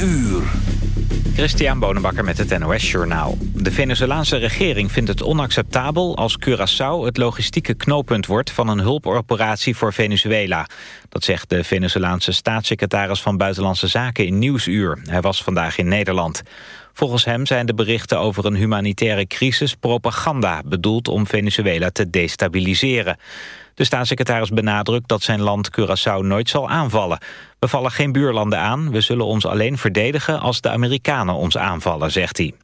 uur. Christian Bonenbakker met het NOS Journaal. De Venezolaanse regering vindt het onacceptabel als Curaçao het logistieke knooppunt wordt van een hulpoperatie voor Venezuela. Dat zegt de Venezolaanse staatssecretaris van Buitenlandse Zaken in Nieuwsuur. Hij was vandaag in Nederland. Volgens hem zijn de berichten over een humanitaire crisis propaganda... bedoeld om Venezuela te destabiliseren. De staatssecretaris benadrukt dat zijn land Curaçao nooit zal aanvallen. We vallen geen buurlanden aan, we zullen ons alleen verdedigen als de Amerikanen ons aanvallen, zegt hij.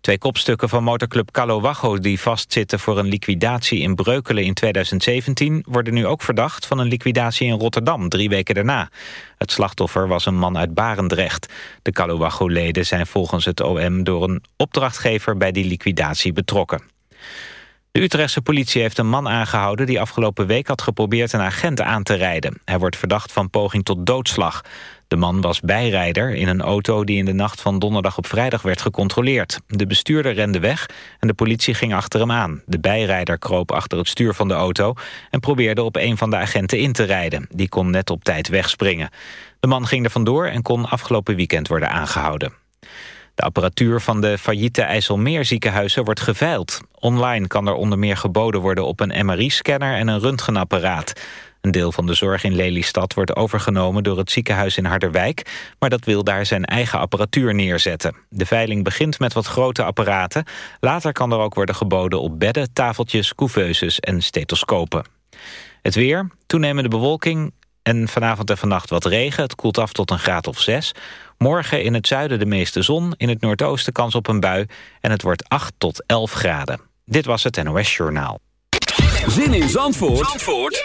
Twee kopstukken van motorclub Calowago die vastzitten voor een liquidatie in Breukelen in 2017 worden nu ook verdacht van een liquidatie in Rotterdam drie weken daarna. Het slachtoffer was een man uit Barendrecht. De Calowago-leden zijn volgens het OM door een opdrachtgever bij die liquidatie betrokken. De Utrechtse politie heeft een man aangehouden... die afgelopen week had geprobeerd een agent aan te rijden. Hij wordt verdacht van poging tot doodslag. De man was bijrijder in een auto die in de nacht van donderdag op vrijdag werd gecontroleerd. De bestuurder rende weg en de politie ging achter hem aan. De bijrijder kroop achter het stuur van de auto... en probeerde op een van de agenten in te rijden. Die kon net op tijd wegspringen. De man ging er vandoor en kon afgelopen weekend worden aangehouden. De apparatuur van de failliete IJsselmeerziekenhuizen wordt geveild. Online kan er onder meer geboden worden op een MRI-scanner en een röntgenapparaat. Een deel van de zorg in Lelystad wordt overgenomen door het ziekenhuis in Harderwijk... maar dat wil daar zijn eigen apparatuur neerzetten. De veiling begint met wat grote apparaten. Later kan er ook worden geboden op bedden, tafeltjes, couveuses en stethoscopen. Het weer, toenemende bewolking en vanavond en vannacht wat regen. Het koelt af tot een graad of 6. Morgen in het zuiden de meeste zon, in het noordoosten kans op een bui... en het wordt 8 tot 11 graden. Dit was het NOS Journaal. Zin in Zandvoort, Zandvoort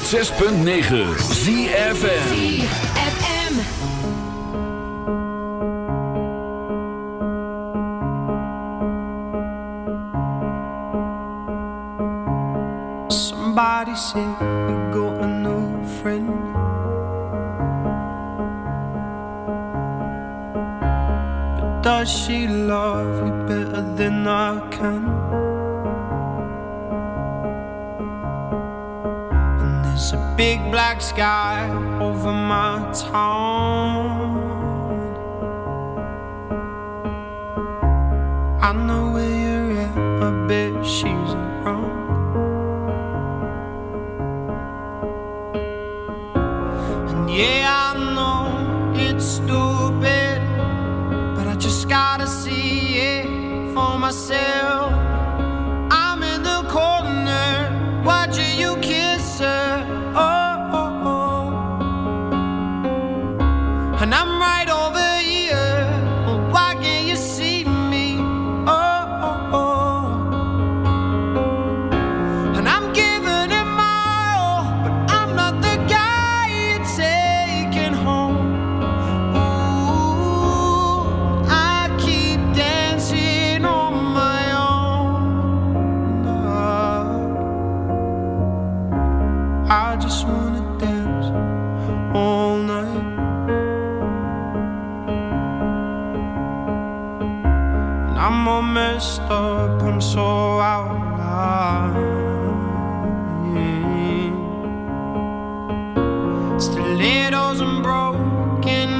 106.9 ZFN Somebody said we got a new friend. But does she love you better than I can? black sky over my town. I know where you're at, a bit. She littles and broken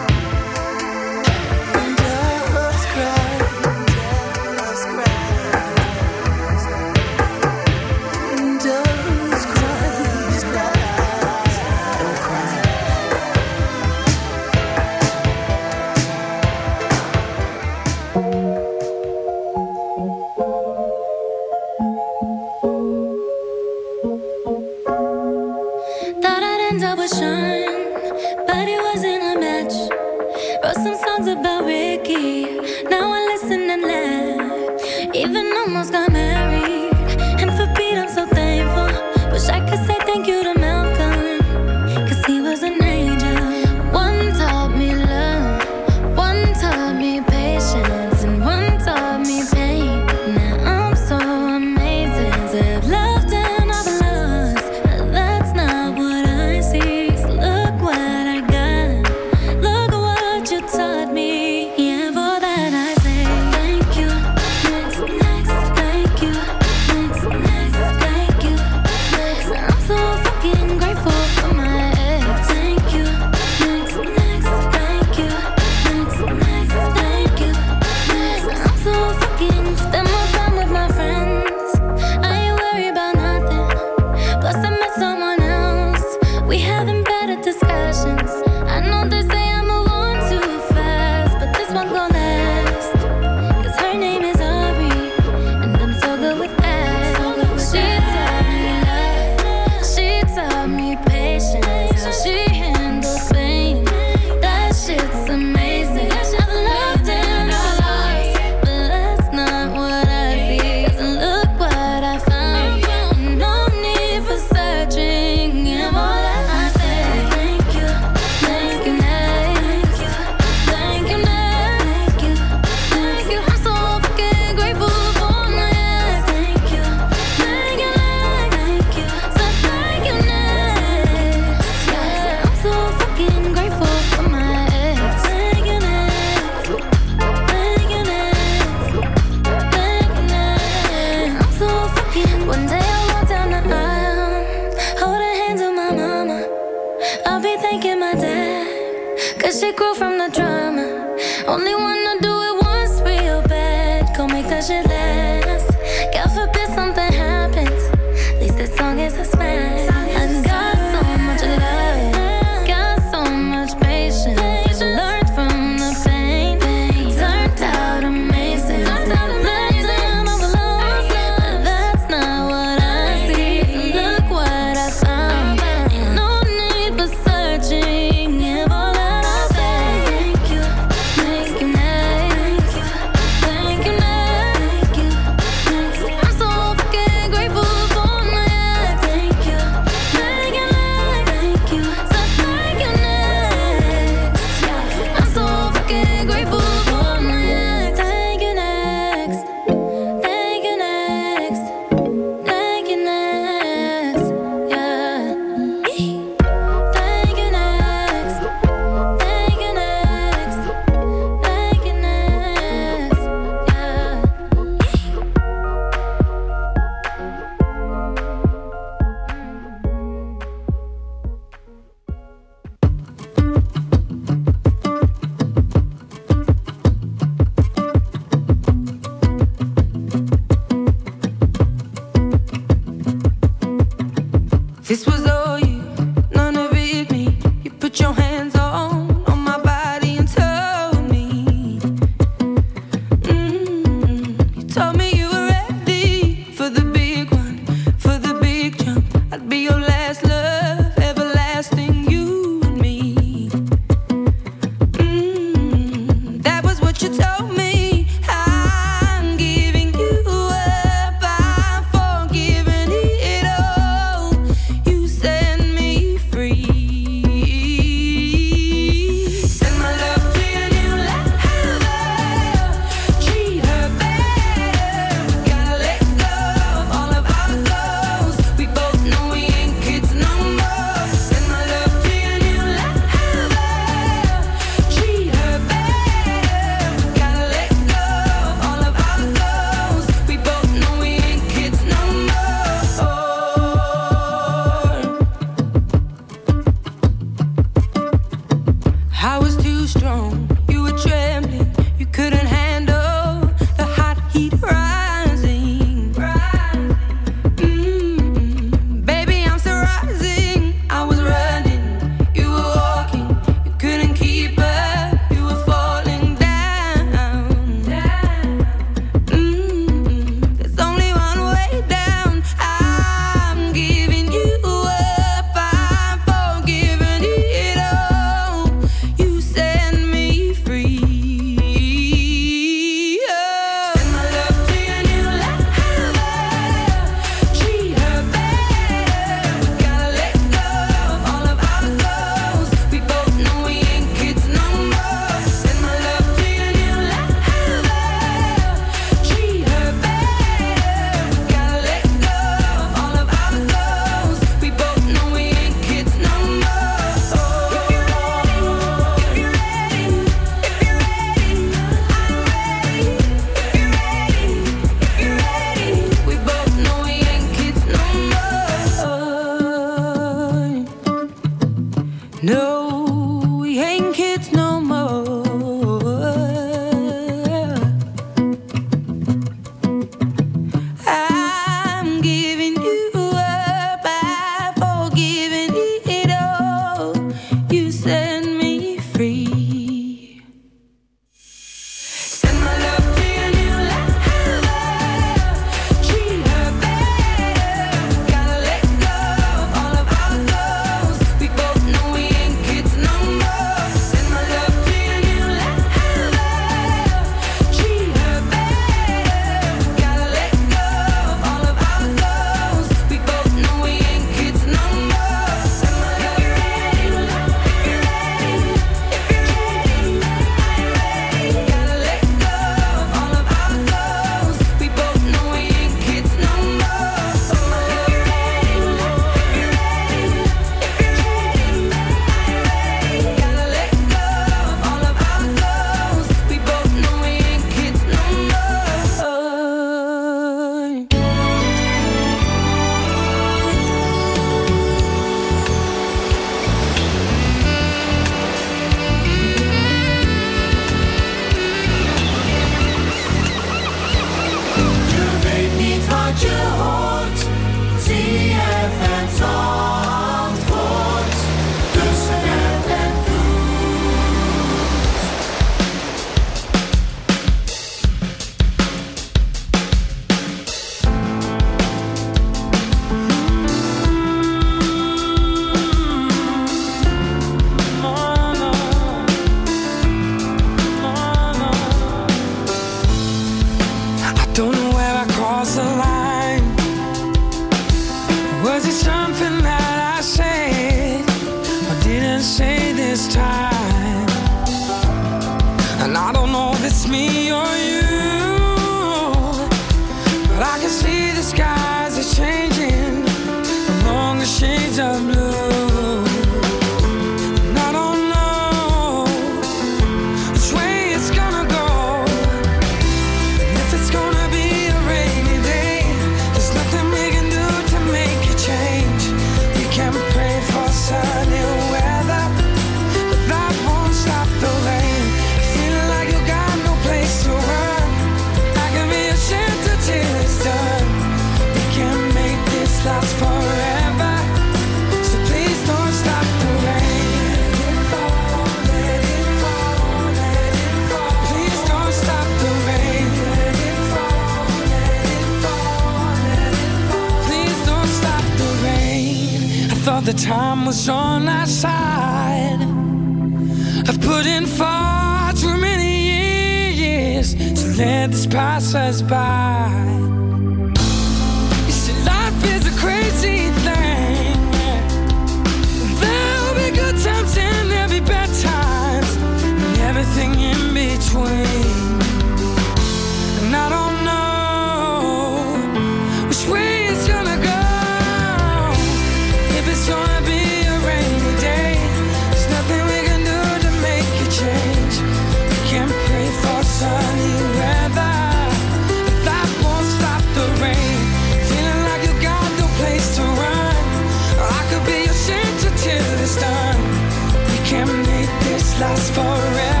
Last forever.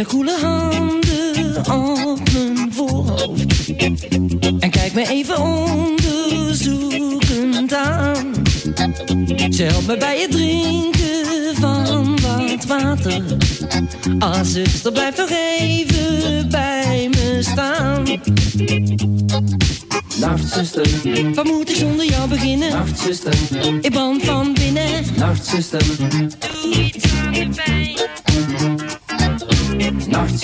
Haar koele handen op mijn voorhoofd En kijkt me even onderzoekend aan Ze helpt me bij het drinken van wat water Ah, zuster, blijf nog even bij me staan Nacht, zuster. Wat moet ik zonder jou beginnen? Nacht, zuster. Ik brand van binnen Nacht,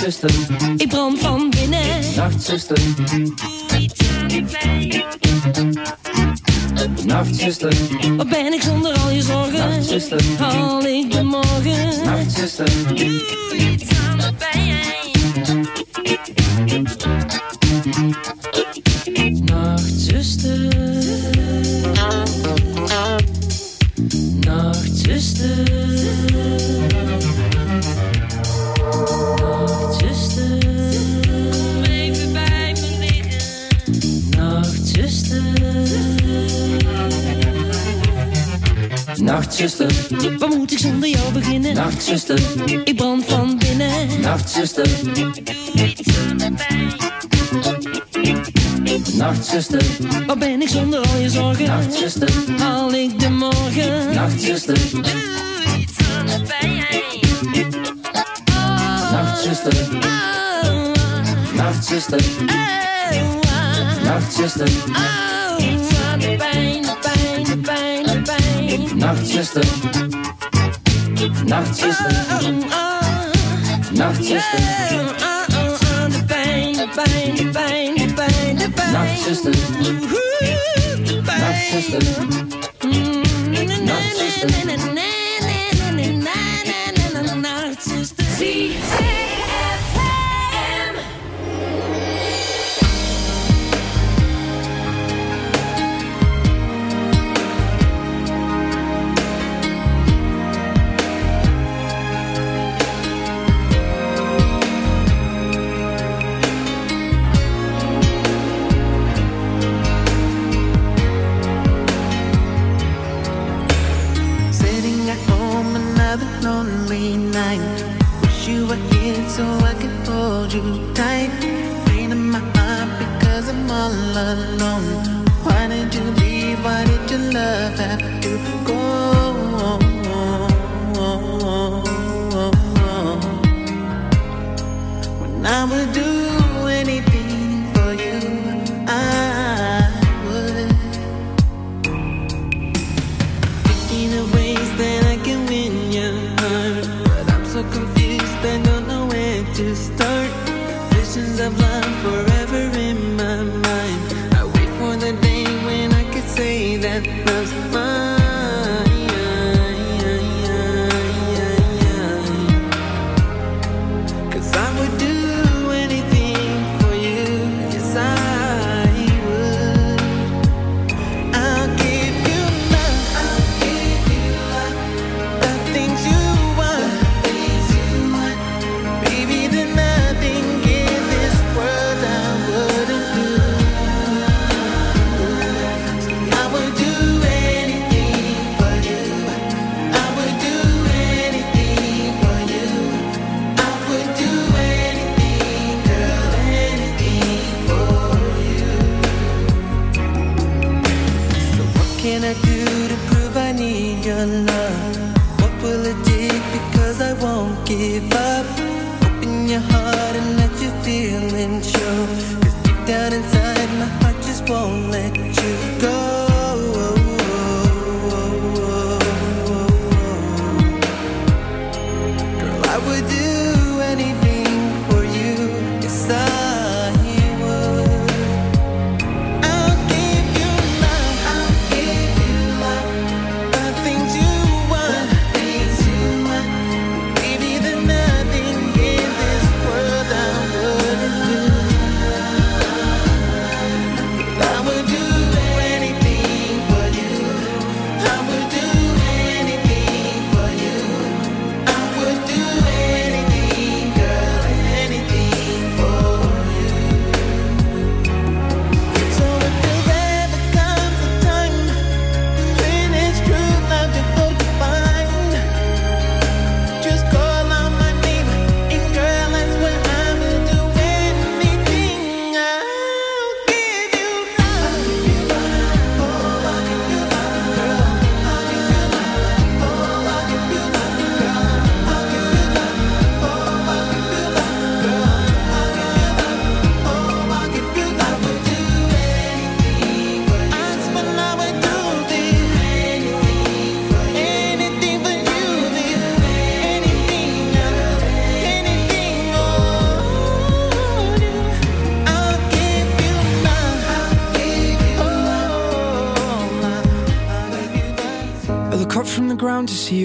Beginnen? Nacht, zuster. Ik brand van binnen. Nacht, zuster. Doe iets aan de pijn. Nacht, zuster. Wat ben ik zonder al je zorgen? Nacht, zuster. Haal ik de morgen? Nacht, zuster. Doe Ik brand van binnen. Nacht, zuster. Doe iets aan de pijn. Nacht, zuster. Wat ben ik zonder al je zorgen? Nacht, zuster. Haal ik de morgen? Nacht, zuster. Doe iets aan de pijn. Oh, Nacht, zuster. oh, oh, Nacht, zuster. oh. Iets aan de pijn, de pijn, de pijn, de pijn. Nacht, zuster. Nacht, zuster. Oh, oh. Nacht, zuster. Oh, oh, oh, de pijn, de de de de. Nachtzuster. So I can hold you tight. Pain in my heart because I'm all alone. Why did you leave? Why did your love have to go? When I would do to start. Visions of love forever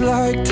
like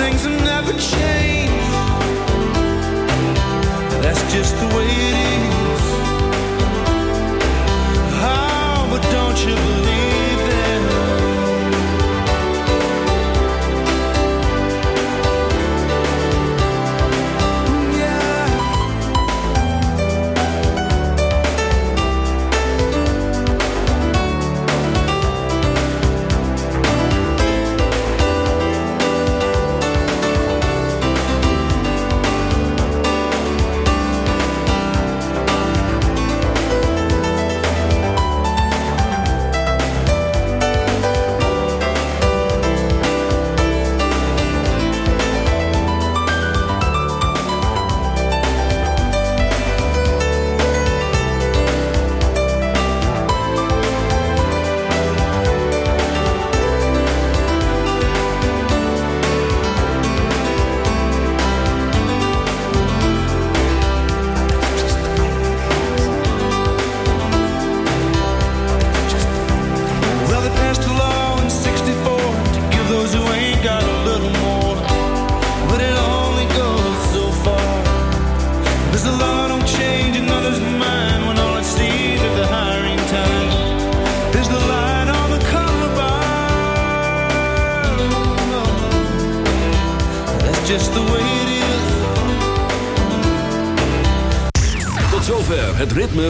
things have never changed. That's just the way it is.